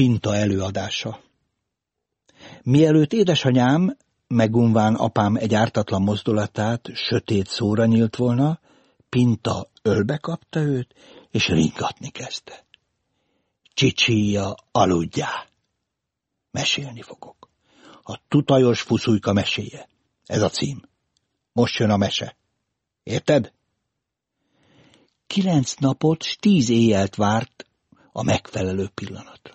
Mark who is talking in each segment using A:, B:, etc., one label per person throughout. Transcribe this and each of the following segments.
A: Pinta előadása. Mielőtt édesanyám, megunván apám egy ártatlan mozdulatát sötét szóra nyílt volna, Pinta ölbe kapta őt, és ringatni kezdte. Csicsíja, aludjá! Mesélni fogok. A tutajos fuszújka meséje. Ez a cím. Most jön a mese. Érted? Kilenc napot s tíz éjjelt várt a megfelelő pillanatra.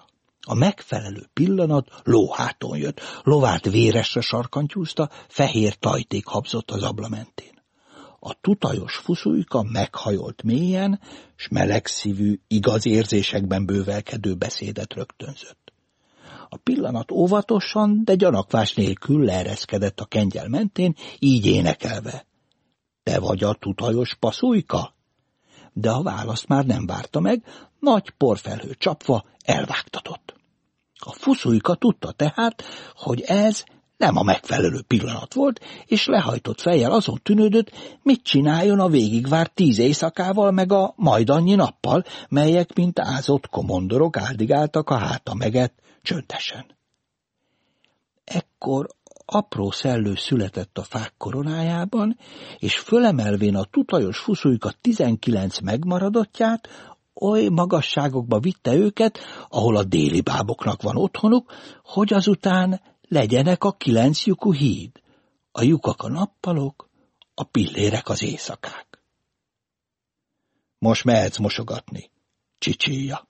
A: A megfelelő pillanat lóháton jött, lovát véresre sarkantyúzta, fehér tajték habzott az abla mentén. A tutajos fuszújka meghajolt mélyen, s melegszívű, igaz érzésekben bővelkedő beszédet rögtönzött. A pillanat óvatosan, de gyanakvás nélkül leereszkedett a kengyel mentén, így énekelve. Te vagy a tutajos paszújka? De a választ már nem várta meg, nagy porfelhő csapva elvágtatott. A fuszújka tudta tehát, hogy ez nem a megfelelő pillanat volt, és lehajtott fejjel azon tűnődött, mit csináljon a végigvárt tíz éjszakával meg a majd annyi nappal, melyek, mint ázott komondorok áldigáltak a háta meget csöndesen. Ekkor apró szellő született a fák koronájában, és fölemelvén a tutajos fuszújka tizenkilenc megmaradottját, oly magasságokba vitte őket, ahol a déli báboknak van otthonuk, hogy azután legyenek a kilenc lyukú híd, a lyukak a nappalok, a pillérek az éjszakák. Most mehetsz mosogatni, csicsíja.